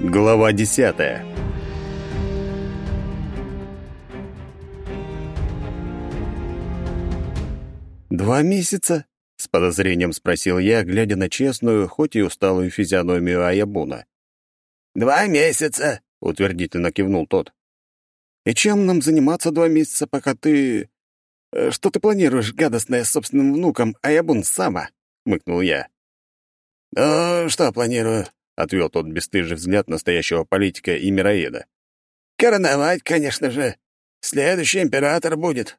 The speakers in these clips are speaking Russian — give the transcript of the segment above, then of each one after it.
Глава десятая. «Два месяца?» — с подозрением спросил я, глядя на честную, хоть и усталую физиономию Аябуна. «Два месяца», — утвердительно кивнул тот. «И чем нам заниматься два месяца, пока ты... Э, что ты планируешь, гадостное, с собственным внуком Аябун Сама?» — мыкнул я. «Ну, что планирую?» — отвел тот бесстыжий взгляд настоящего политика и мироеда. «Короновать, конечно же. Следующий император будет».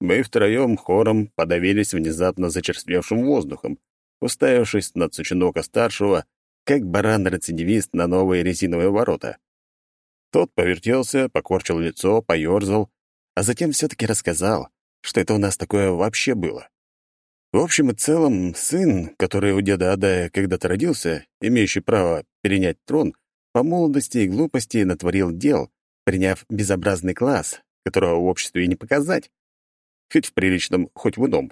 Мы втроем хором подавились внезапно зачерствевшим воздухом, уставившись на Цучинока-старшего, как баран-рецидивист на новые резиновые ворота. Тот повертелся, покорчил лицо, поёрзал, а затем все-таки рассказал, что это у нас такое вообще было. В общем и целом, сын, который у деда Адая когда-то родился, имеющий право перенять трон, по молодости и глупости натворил дел, приняв безобразный класс, которого в обществе и не показать. Хоть в приличном, хоть в ином.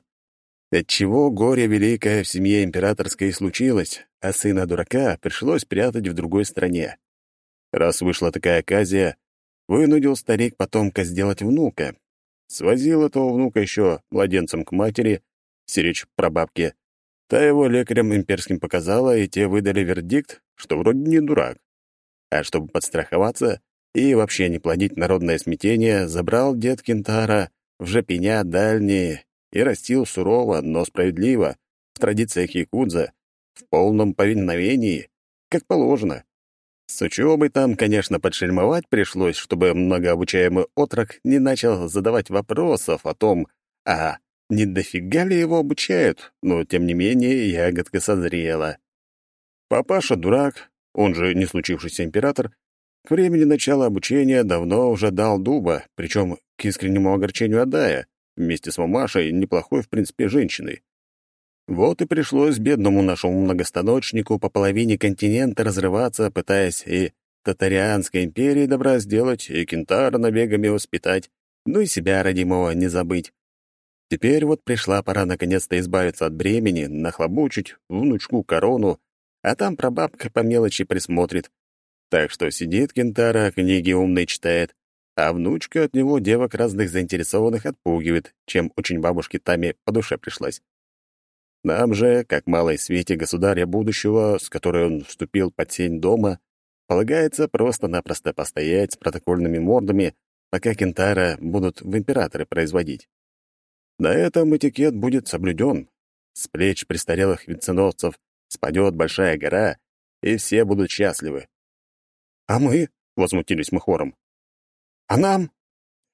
Отчего горе великое в семье императорской случилось, а сына дурака пришлось прятать в другой стране. Раз вышла такая оказия, вынудил старик потомка сделать внука. Свозил этого внука еще младенцем к матери — Сирич прабабке. Та его лекарям имперским показала, и те выдали вердикт, что вроде не дурак. А чтобы подстраховаться и вообще не плодить народное смятение, забрал дед Кентара в жопеня дальние и растил сурово, но справедливо, в традициях якудза, в полном повиновении, как положено. С учебой там, конечно, подшельмовать пришлось, чтобы многообучаемый отрок не начал задавать вопросов о том, а не дофига ли его обучают, но, тем не менее, ягодка созрела. Папаша дурак, он же не случившийся император, к времени начала обучения давно уже дал дуба, причем к искреннему огорчению Адая, вместе с мамашей, неплохой, в принципе, женщиной. Вот и пришлось бедному нашему многостаночнику по половине континента разрываться, пытаясь и Татарианской империи добра сделать, и Кентара набегами воспитать, ну и себя родимого не забыть. Теперь вот пришла пора наконец-то избавиться от бремени, нахлобучить внучку корону, а там прабабка по мелочи присмотрит. Так что сидит Кентара, книги умные читает, а внучка от него девок разных заинтересованных отпугивает, чем очень бабушке Таме по душе пришлось. Нам же, как малой свете государя будущего, с которой он вступил под сень дома, полагается просто-напросто постоять с протокольными мордами, пока Кентара будут в императоры производить. На этом этикет будет соблюден. С плеч престарелых венценосцев спадет большая гора, и все будут счастливы. «А мы?» — возмутились мы хором. «А нам?»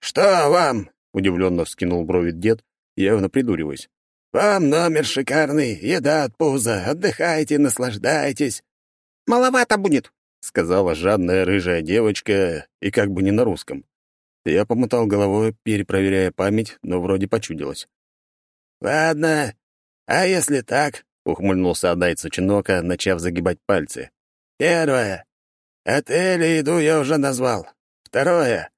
«Что вам?» — удивленно вскинул брови дед, явно придуриваясь. «Вам номер шикарный, еда от пуза, отдыхайте, наслаждайтесь». «Маловато будет», — сказала жадная рыжая девочка, и как бы не на русском. Я помотал головой, перепроверяя память, но вроде почудилось. «Ладно, а если так?» — ухмыльнулся Адай Цучинока, начав загибать пальцы. «Первое. Отель и еду я уже назвал. Второе.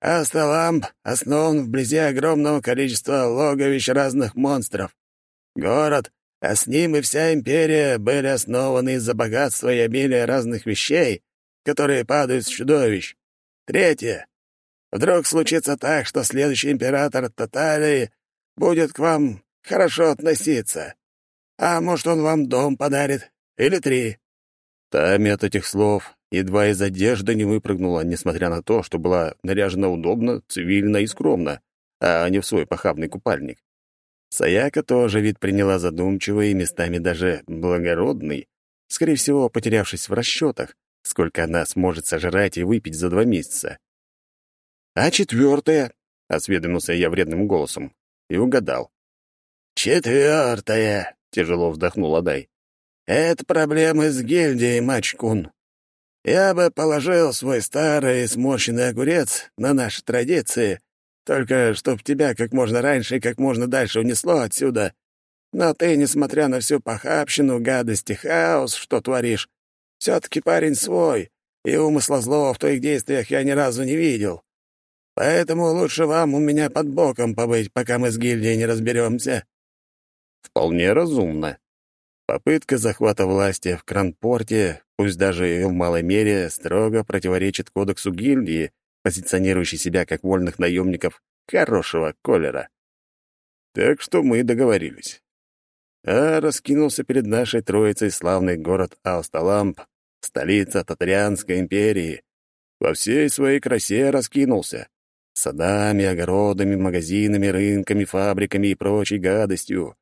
Асталамп основан вблизи огромного количества логовищ разных монстров. Город, а с ним и вся империя были основаны из-за богатства и обилия разных вещей, которые падают с чудовищ. Третье. Вдруг случится так, что следующий император Татарии будет к вам хорошо относиться. А может, он вам дом подарит? Или три?» Тами от этих слов едва из одежды не выпрыгнула, несмотря на то, что была наряжена удобно, цивильно и скромно, а не в свой похабный купальник. Саяка тоже вид приняла задумчивый и местами даже благородный, скорее всего, потерявшись в расчетах, сколько она сможет сожрать и выпить за два месяца. «А четвертое?» — осведомился я вредным голосом. И угадал. «Четвертое!» — тяжело вздохнул Адай. «Это проблемы с гильдией, Мачкун. Я бы положил свой старый сморщенный огурец на наши традиции, только чтоб тебя как можно раньше и как можно дальше унесло отсюда. Но ты, несмотря на всю похабщину, гадость и хаос, что творишь, все-таки парень свой, и умысла злого в твоих действиях я ни разу не видел. Поэтому лучше вам у меня под боком побыть, пока мы с гильдией не разберемся. Вполне разумно. Попытка захвата власти в Кранпорте пусть даже и в малой мере, строго противоречит кодексу гильдии, позиционирующей себя как вольных наемников хорошего колера. Так что мы договорились. А раскинулся перед нашей троицей славный город Аусталамп, столица Татарианской империи. Во всей своей красе раскинулся. Садами, огородами, магазинами, рынками, фабриками и прочей гадостью.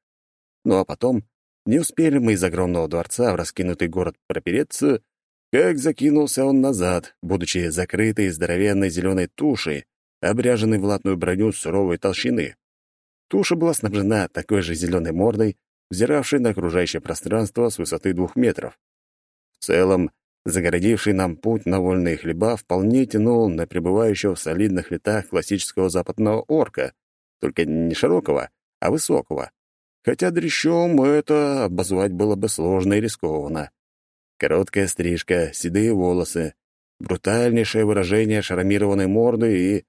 Ну а потом не успели мы из огромного дворца в раскинутый город пропереться, как закинулся он назад, будучи закрытой здоровенной зеленой тушей, обряженной в латную броню суровой толщины. Туша была снабжена такой же зеленой мордой, взиравшей на окружающее пространство с высоты двух метров. В целом, загородивший нам путь на вольные хлеба вполне тянул на пребывающего в солидных летах классического западного орка, только не широкого, а высокого хотя дрящом это обозвать было бы сложно и рискованно. Короткая стрижка, седые волосы, брутальнейшее выражение шрамированной морды и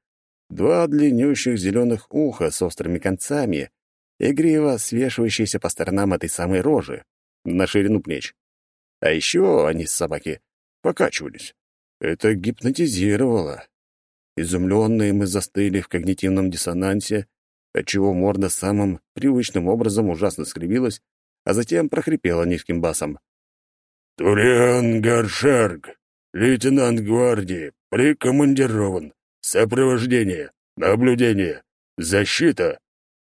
два длиннющих зеленых уха с острыми концами, игриво свешивающиеся по сторонам этой самой рожи, на ширину плеч. А еще они, собаки, покачивались. Это гипнотизировало. Изумленные мы застыли в когнитивном диссонансе, отчего морда самым привычным образом ужасно скривилась, а затем прохрипела низким басом. «Туриан Гаршарг, лейтенант гвардии, прикомандирован. Сопровождение, наблюдение, защита».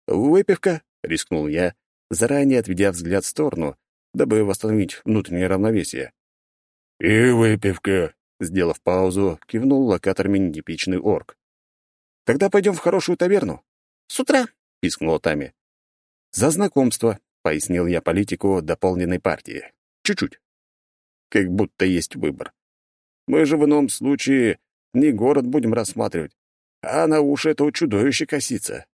«Выпивка», — рискнул я, заранее отведя взгляд в сторону, дабы восстановить внутреннее равновесие. «И выпивка», — сделав паузу, кивнул локаторами нетипичный орк. «Тогда пойдем в хорошую таверну. «С утра», — пискнула Тами. «За знакомство», — пояснил я политику дополненной партии. «Чуть-чуть. Как будто есть выбор. Мы же в ином случае не город будем рассматривать, а на уши этого чудовища косится».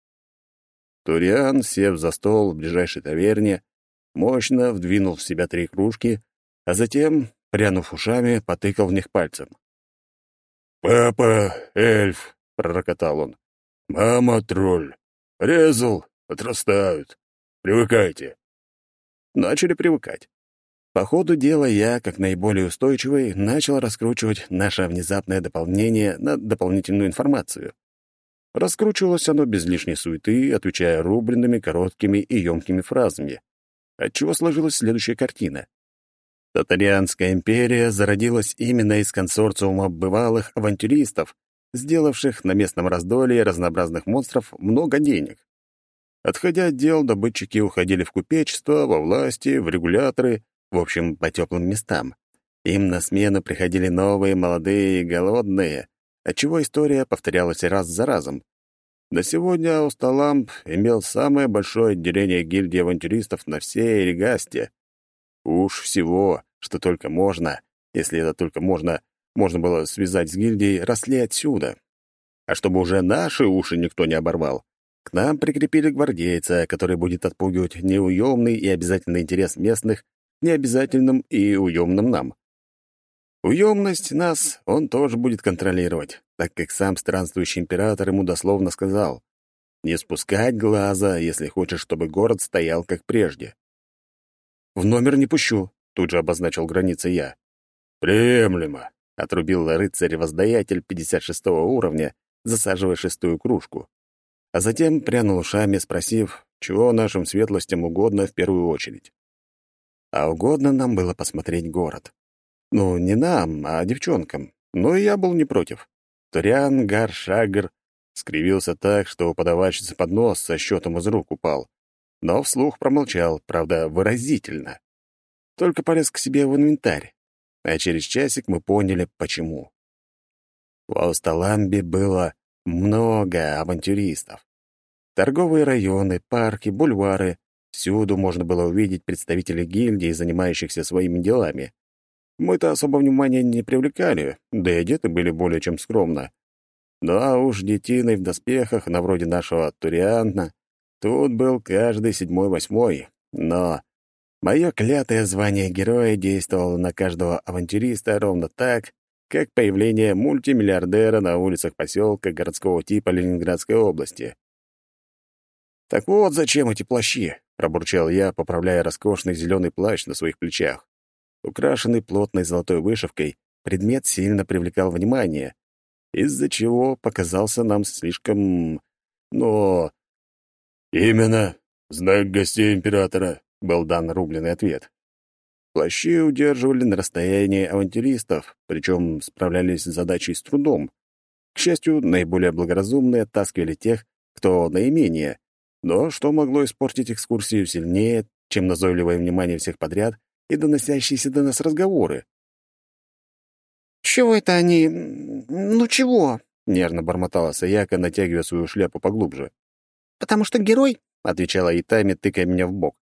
Туриан, сев за стол в ближайшей таверне, мощно вдвинул в себя три кружки, а затем, прянув ушами, потыкал в них пальцем. «Папа — эльф», — пророкотал он. «Мама — тролль. Резал, отрастают. Привыкайте. Начали привыкать. По ходу дела я, как наиболее устойчивый, начал раскручивать наше внезапное дополнение на дополнительную информацию. Раскручивалось оно без лишней суеты, отвечая рубленными, короткими и емкими фразами, отчего сложилась следующая картина. Татарианская империя зародилась именно из консорциума бывалых авантюристов, сделавших на местном раздолье разнообразных монстров много денег. Отходя от дел, добытчики уходили в купечество, во власти, в регуляторы, в общем, по теплым местам. Им на смену приходили новые, молодые и голодные, отчего история повторялась раз за разом. На сегодня Аусталамп имел самое большое отделение гильдии авантюристов на всей Регасте. Уж всего, что только можно, если это только можно, можно было связать с гильдией, росли отсюда. А чтобы уже наши уши никто не оборвал, к нам прикрепили гвардейца, который будет отпугивать неуемный и обязательный интерес местных, необязательным и уемным нам. Уемность нас он тоже будет контролировать, так как сам странствующий император ему дословно сказал «Не спускать глаза, если хочешь, чтобы город стоял как прежде». «В номер не пущу», — тут же обозначил границы я. «Приемлемо», — отрубил рыцарь-воздаятель 56 уровня, засаживая шестую кружку. А затем прянул ушами, спросив, чего нашим светлостям угодно в первую очередь. А угодно нам было посмотреть город. Ну, не нам, а девчонкам. Но и я был не против. Туриан Гаршагр скривился так, что у подавальщицы под нос со счетом из рук упал. Но вслух промолчал, правда, выразительно. Только полез к себе в инвентарь, а через часик мы поняли, почему. В Аусталамбе было много авантюристов. Торговые районы, парки, бульвары — всюду можно было увидеть представителей гильдии, занимающихся своими делами. Мы-то особо внимания не привлекали, да и одеты были более чем скромно. Ну а уж детиной в доспехах, на вроде нашего Турианна, тут был каждый седьмой-восьмой, но Мое клятое звание героя действовало на каждого авантюриста ровно так, как появление мультимиллиардера на улицах поселка городского типа Ленинградской области. «Так вот зачем эти плащи?» — пробурчал я, поправляя роскошный зеленый плащ на своих плечах. Украшенный плотной золотой вышивкой, предмет сильно привлекал внимание, из-за чего показался нам слишком... Но... «Именно. Знак гостей императора», — был дан рубленый ответ. Плащи удерживали на расстоянии авантюристов, причем справлялись с задачей с трудом. К счастью, наиболее благоразумные оттаскивали тех, кто наименее. Но что могло испортить экскурсию сильнее, чем назойливое внимание всех подряд и доносящиеся до нас разговоры? «Чего это они... ну чего?» — нервно бормотала Саяка, натягивая свою шляпу поглубже. «Потому что герой», — отвечала Итами, тыкая меня в бок.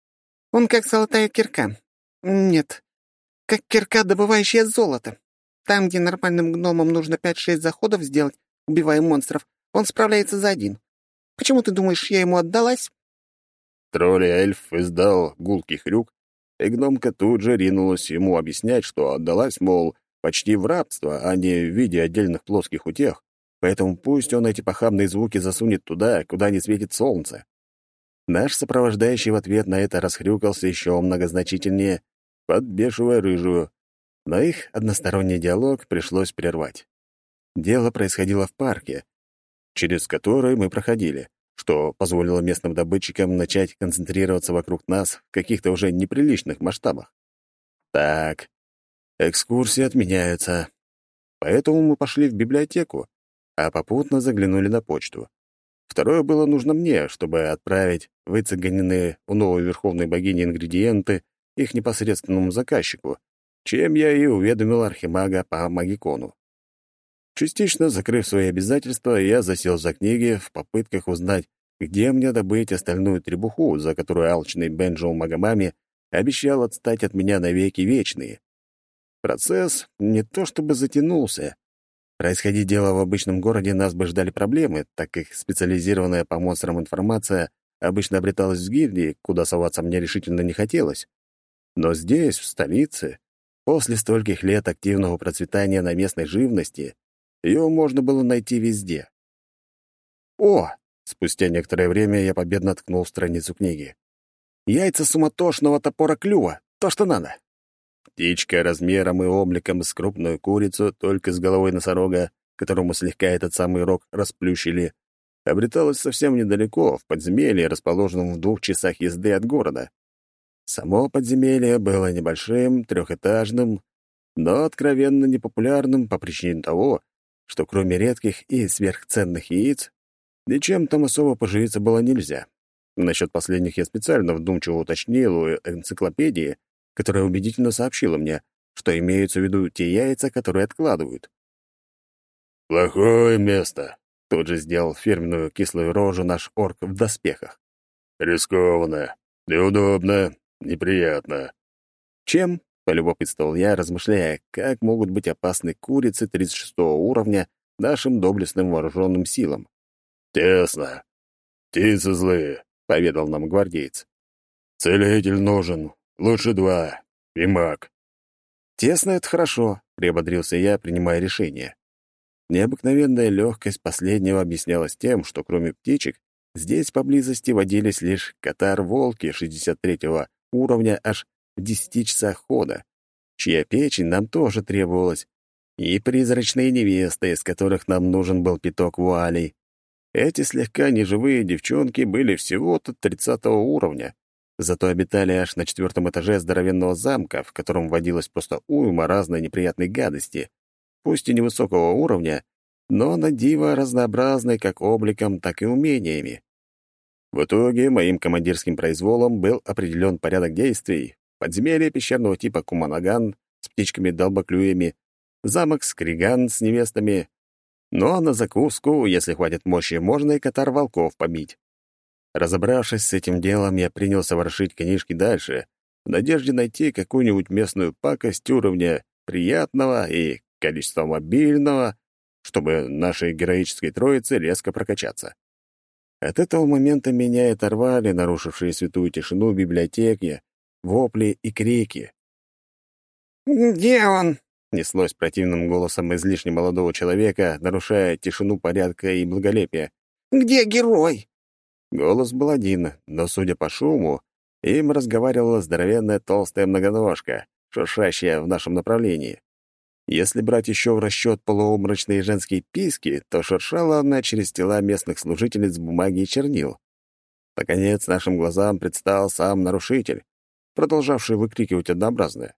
«Он как золотая кирка. Нет, как кирка, добывающая золото. Там, где нормальным гномам нужно пять-шесть заходов сделать, убивая монстров, он справляется за один. Почему ты думаешь, я ему отдалась?» Тролль-эльф издал гулкий хрюк, и гномка тут же ринулась ему объяснять, что отдалась, мол, почти в рабство, а не в виде отдельных плоских утех, поэтому пусть он эти похабные звуки засунет туда, куда не светит солнце. Наш сопровождающий в ответ на это расхрюкался еще многозначительнее, подбешивая рыжую, но их односторонний диалог пришлось прервать. Дело происходило в парке, через который мы проходили, что позволило местным добытчикам начать концентрироваться вокруг нас в каких-то уже неприличных масштабах. Так, экскурсии отменяются. Поэтому мы пошли в библиотеку, а попутно заглянули на почту. Второе было нужно мне, чтобы отправить выцеганенные у новой верховной богини ингредиенты их непосредственному заказчику, чем я и уведомил архимага по магикону. Частично закрыв свои обязательства, я засел за книги в попытках узнать, где мне добыть остальную требуху, за которую алчный Бенджоу Магомами обещал отстать от меня навеки вечные. Процесс не то чтобы затянулся, Происходить дело в обычном городе нас бы ждали проблемы, так как специализированная по монстрам информация обычно обреталась в гильдии, куда соваться мне решительно не хотелось. Но здесь, в столице, после стольких лет активного процветания на местной живности, ее можно было найти везде. О! Спустя некоторое время я победно ткнул страницу книги. Яйца суматошного топора клюва. То, что надо. Птичка размером и обликом с крупную курицу, только с головой носорога, которому слегка этот самый рог расплющили, обреталась совсем недалеко, в подземелье, расположенном в двух часах езды от города. Само подземелье было небольшим, трехэтажным, но откровенно непопулярным по причине того, что кроме редких и сверхценных яиц, ничем там особо поживиться было нельзя. Насчет последних я специально вдумчиво уточнил у энциклопедии, которая убедительно сообщила мне, что имеются в виду те яйца, которые откладывают. «Плохое место», — тут же сделал фирменную кислую рожу наш орк в доспехах. «Рискованно, неудобно, неприятно». «Чем?» — полюбопытствовал я, размышляя, как могут быть опасны курицы 36 уровня нашим доблестным вооруженным силам. «Тесно. Птицы злые», — поведал нам гвардеец. «Целитель нужен, Лучше два. И маг. Тесно — это хорошо, — приободрился я, принимая решение. Необыкновенная легкость последнего объяснялась тем, что кроме птичек, здесь поблизости водились лишь катар-волки 63-го уровня аж в 10 часах хода, чья печень нам тоже требовалась, и призрачные невесты, из которых нам нужен был пяток вуалей. Эти слегка неживые девчонки были всего-то 30 уровня, Зато обитали аж на четвертом этаже здоровенного замка, в котором водилась просто уйма разной неприятной гадости, пусть и невысокого уровня, но на диво разнообразной как обликом, так и умениями. В итоге моим командирским произволом был определен порядок действий, подземелье пещерного типа Куманаган с птичками-долбоклюями, замок Скриган с невестами, но на закуску, если хватит мощи, можно и катар волков побить. Разобравшись с этим делом, я принялся ворошить книжки дальше, в надежде найти какую-нибудь местную пакость уровня приятного и количества мобильного, чтобы нашей героической троице резко прокачаться. От этого момента меня оторвали нарушившие святую тишину библиотеки, вопли и крики. «Где он?» — неслось противным голосом излишне молодого человека, нарушая тишину порядка и благолепия. «Где герой?» Голос был один, но, судя по шуму, им разговаривала здоровенная толстая многоножка, шуршащая в нашем направлении. Если брать еще в расчет полуобморочные женские писки, то шуршала она через тела местных служительниц бумаги и чернил. Наконец, нашим глазам предстал сам нарушитель, продолжавший выкрикивать однообразное.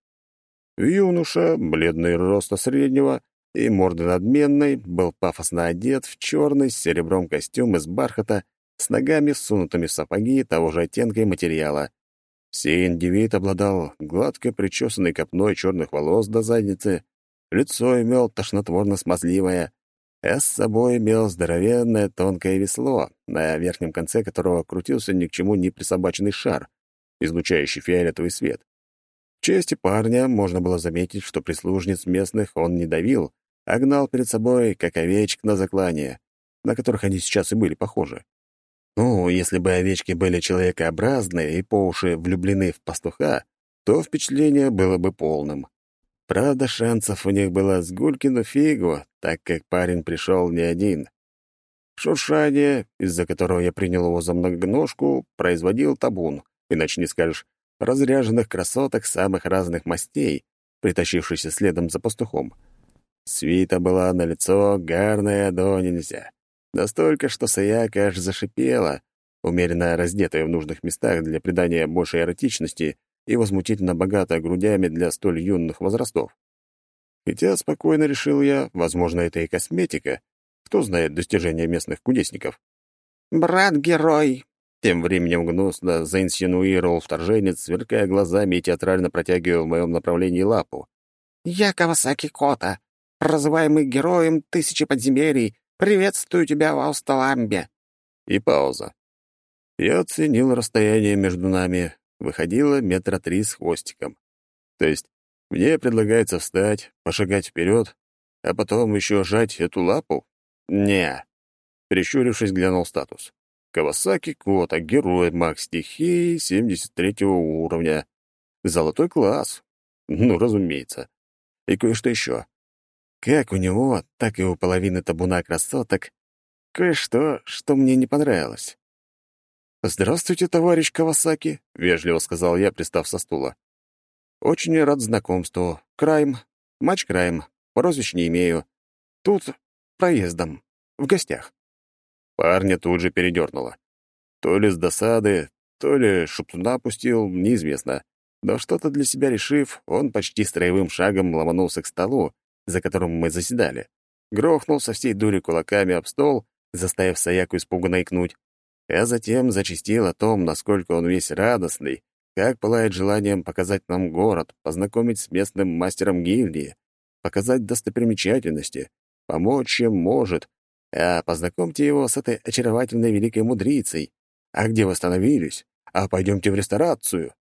Юноша, бледный роста среднего и морды надменной, был пафосно одет в черный с серебром костюм из бархата с ногами, всунутыми в сапоги того же оттенка и материала. Сей индивид обладал гладко причесанной копной черных волос до задницы, лицо имел тошнотворно-смазливое, а с собой имел здоровенное тонкое весло, на верхнем конце которого крутился ни к чему не присобаченный шар, излучающий фиолетовый свет. В чести парня можно было заметить, что прислужниц местных он не давил, а гнал перед собой, как овечек на заклание, на которых они сейчас и были похожи. Ну, если бы овечки были человекообразные и по уши влюблены в пастуха, то впечатление было бы полным. Правда, шансов у них было с Гулькину фигу, так как парень пришел не один. Шуршание, из-за которого я принял его за многоножку, производил табун, иначе не скажешь, разряженных красоток самых разных мастей, притащившихся следом за пастухом. Свита была на лицо гарная до нельзя. Настолько, что Саяка аж зашипела, умеренно раздетая в нужных местах для придания большей эротичности и возмутительно богата грудями для столь юных возрастов. Хотя спокойно решил я, возможно, это и косметика. Кто знает достижения местных кудесников? «Брат-герой!» Тем временем гнусно заинсинуировал вторженец, сверкая глазами и театрально протягивая в моем направлении лапу. «Я Кавасаки Кота, прозываемый героем тысячи подземелий. Приветствую тебя в Аусталамбе!» И пауза. Я оценил расстояние между нами, выходило метра три с хвостиком. То есть мне предлагается встать, пошагать вперед, а потом еще жать эту лапу? Не. Прищурившись, глянул статус. Кавасаки Кота, герой маг стихии 73 уровня. Золотой класс. Ну, разумеется. И кое-что еще. Как у него, так и у половины табуна красоток, кое-что, что мне не понравилось. «Здравствуйте, товарищ Кавасаки», — вежливо сказал я, пристав со стула. «Очень рад знакомству. Крайм. Матч Крайм. Прозвищ не имею. Тут проездом. В гостях». Парня тут же передернуло. То ли с досады, то ли шептуна пустил, неизвестно. Но что-то для себя решив, он почти строевым шагом ломанулся к столу, за которым мы заседали. Грохнул со всей дури кулаками об стол, заставив Саяку испуганно икнуть а затем зачастил о том, насколько он весь радостный, как пылает желанием показать нам город, познакомить с местным мастером гильдии, показать достопримечательности, помочь чем может, а познакомьте его с этой очаровательной великой мудрицей. А где вы остановились? А пойдемте в ресторацию.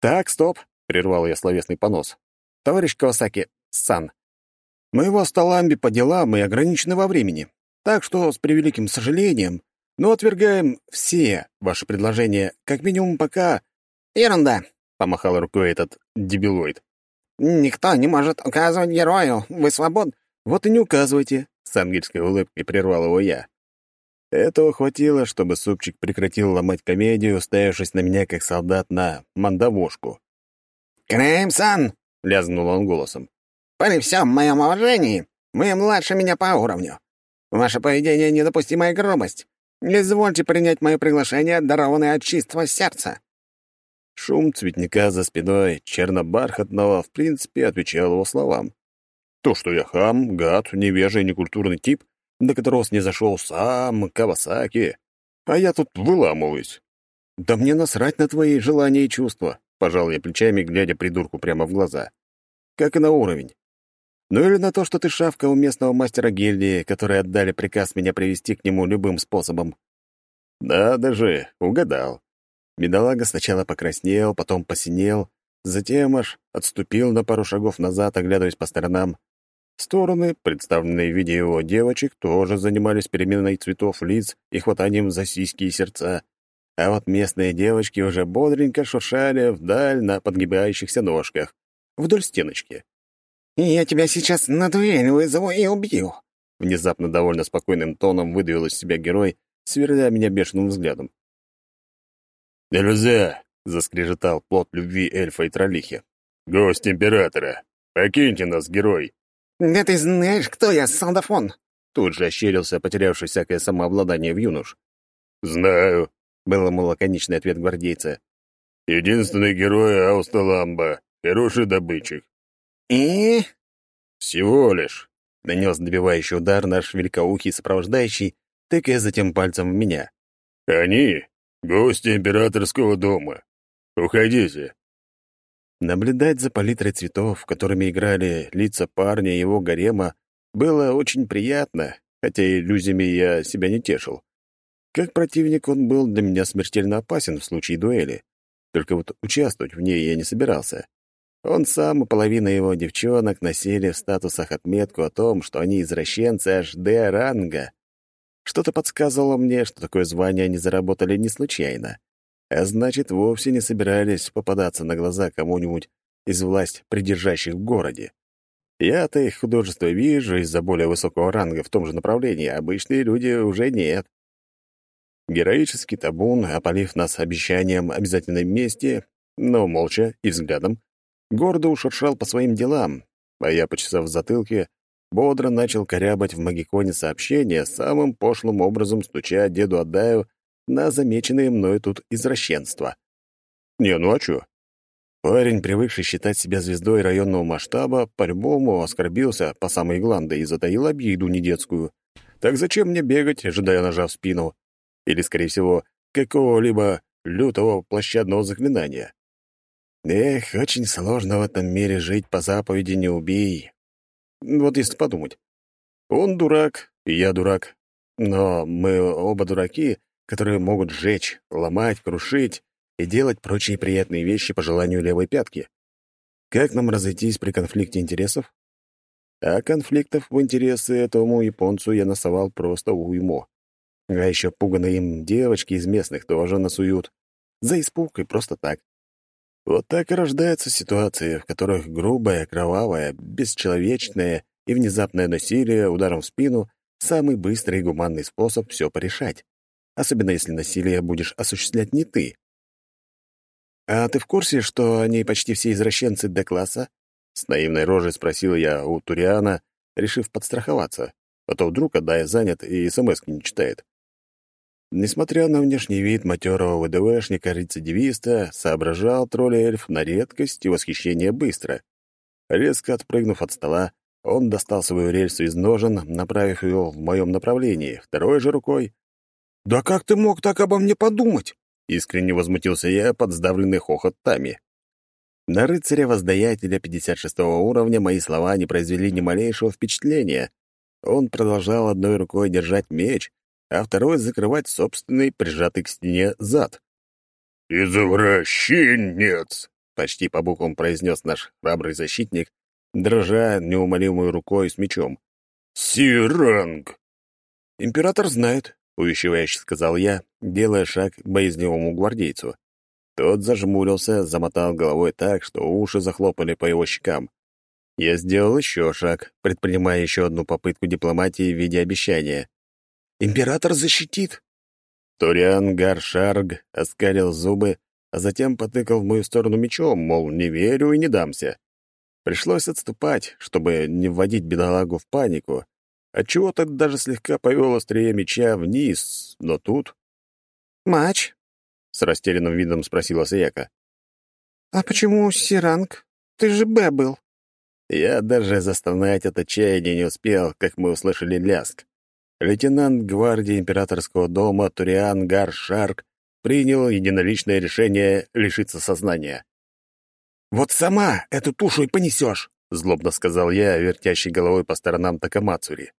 Так, стоп, — прервал я словесный понос. Товарищ Кавасаки, сан, моего сталамби по делам и ограничены во времени, так что, с превеликим сожалением, но отвергаем все ваши предложения, как минимум пока...» «Ерунда», — помахал рукой этот дебилоид. «Никто не может указывать герою. Вы свободны». «Вот и не указывайте», — с ангельской улыбкой прервал его я. Этого хватило, чтобы супчик прекратил ломать комедию, уставившись на меня, как солдат на мандавошку. «Креймсон!» — лязгнул он голосом. «При всем моем уважении, вы младше меня по уровню. Ваше поведение — недопустимая грубость. Извольте принять мое приглашение, дарованное от чистого сердца». Шум цветника за спиной черно-бархатного в принципе отвечал его словам. То, что я хам, гад, невежий, некультурный тип, до которого снизошел сам Кавасаки, а я тут выламываюсь. Да мне насрать на твои желания и чувства, пожал я плечами, глядя придурку прямо в глаза. Как и на уровень. Ну или на то, что ты шавка у местного мастера гильдии, которые отдали приказ меня привести к нему любым способом. Да, даже угадал. Бедолага сначала покраснел, потом посинел, затем аж отступил на пару шагов назад, оглядываясь по сторонам. Стороны, представленные в виде его девочек, тоже занимались переменой цветов лиц и хватанием за сиськи и сердца. А вот местные девочки уже бодренько шуршали вдаль на подгибающихся ножках, вдоль стеночки. «Я тебя сейчас на дуэль вызову и убью!» Внезапно довольно спокойным тоном выдавил из себя герой, сверля меня бешеным взглядом. «Нельзя!» — заскрежетал плод любви эльфа и троллихи. «Гость императора! Покиньте нас, герой!» «Да ты знаешь, кто я, солдафон?» Тут же ощерился, потерявший всякое самообладание в юнош. «Знаю», — был ему лаконичный ответ гвардейца. «Единственный герой Аусталамба, хороший добытчик». «И?» «Всего лишь», — нанес добивающий удар наш великоухий сопровождающий, тыкая затем пальцем в меня. «Они — гости императорского дома. Уходите». Наблюдать за палитрой цветов, которыми играли лица парня и его гарема, было очень приятно, хотя иллюзиями я себя не тешил. Как противник он был для меня смертельно опасен в случае дуэли. Только вот участвовать в ней я не собирался. Он сам и половина его девчонок носили в статусах отметку о том, что они извращенцы аж Д-ранга. Что-то подсказывало мне, что такое звание они заработали не случайно. А значит, вовсе не собирались попадаться на глаза кому-нибудь из власть придержащих в городе. Я-то их художество вижу из-за более высокого ранга в том же направлении, а обычные люди уже нет. Героический табун, опалив нас обещанием обязательной мести, но молча и взглядом, гордо ушуршал по своим делам, а я, почесав в затылке, бодро начал корябать в магиконе сообщения, самым пошлым образом стуча деду Адаю на замеченные мною тут извращенства. Не, ну а чё? Парень, привыкший считать себя звездой районного масштаба, по-любому оскорбился по самой гланды и затаил обиду недетскую. Так зачем мне бегать, ожидая ножа в спину? или, скорее всего, какого-либо лютого площадного заклинания. Эх, очень сложно в этом мире жить по заповеди «не убей». Вот если подумать. Он дурак, и я дурак. Но мы оба дураки, которые могут сжечь, ломать, крушить и делать прочие приятные вещи по желанию левой пятки. Как нам разойтись при конфликте интересов? А конфликтов в интересы этому японцу я насовал просто уйму. А еще пуганные им девочки из местных тоже насуют. За испуг и просто так. Вот так и рождаются ситуации, в которых грубое, кровавое, бесчеловечное и внезапное насилие ударом в спину — самый быстрый и гуманный способ все порешать. Особенно если насилие будешь осуществлять не ты. «А ты в курсе, что они почти все извращенцы Д-класса?» С наивной рожей спросил я у Туриана, решив подстраховаться. А то вдруг Адая занят и смс не читает. Несмотря на внешний вид матерого ВДВшника-рецидивиста, соображал тролль-эльф на редкость и восхищение быстро. Резко отпрыгнув от стола, он достал свою рельсу из ножен, направив его в моем направлении, второй же рукой. «Да как ты мог так обо мне подумать?» — искренне возмутился я под сдавленный хохот Тами. На рыцаря-воздаятеля 56 уровня мои слова не произвели ни малейшего впечатления. Он продолжал одной рукой держать меч, а второй — закрывать собственный, прижатый к стене, зад. «Извращенец!» — почти по буквам произнес наш храбрый защитник, дрожа неумолимой рукой с мечом. «Сиранг!» «Император знает», — увещевающе сказал я, делая шаг к боязневому гвардейцу. Тот зажмурился, замотал головой так, что уши захлопали по его щекам. Я сделал еще шаг, предпринимая еще одну попытку дипломатии в виде обещания. Император защитит!» Ториан Гаршарг оскалил зубы, а затем потыкал в мою сторону мечом, мол, не верю и не дамся. Пришлось отступать, чтобы не вводить бедолагу в панику, отчего тот даже слегка повел острие меча вниз, но тут... «Мач?» — с растерянным видом спросила Саяка. «А почему Сиранг? Ты же Б был». Я даже застонать от отчаяния не успел, как мы услышали ляск лейтенант гвардии императорского дома Туриан Гар Шарк принял единоличное решение лишиться сознания. «Вот сама эту тушу и понесешь!» — злобно сказал я, вертящий головой по сторонам Такамацури.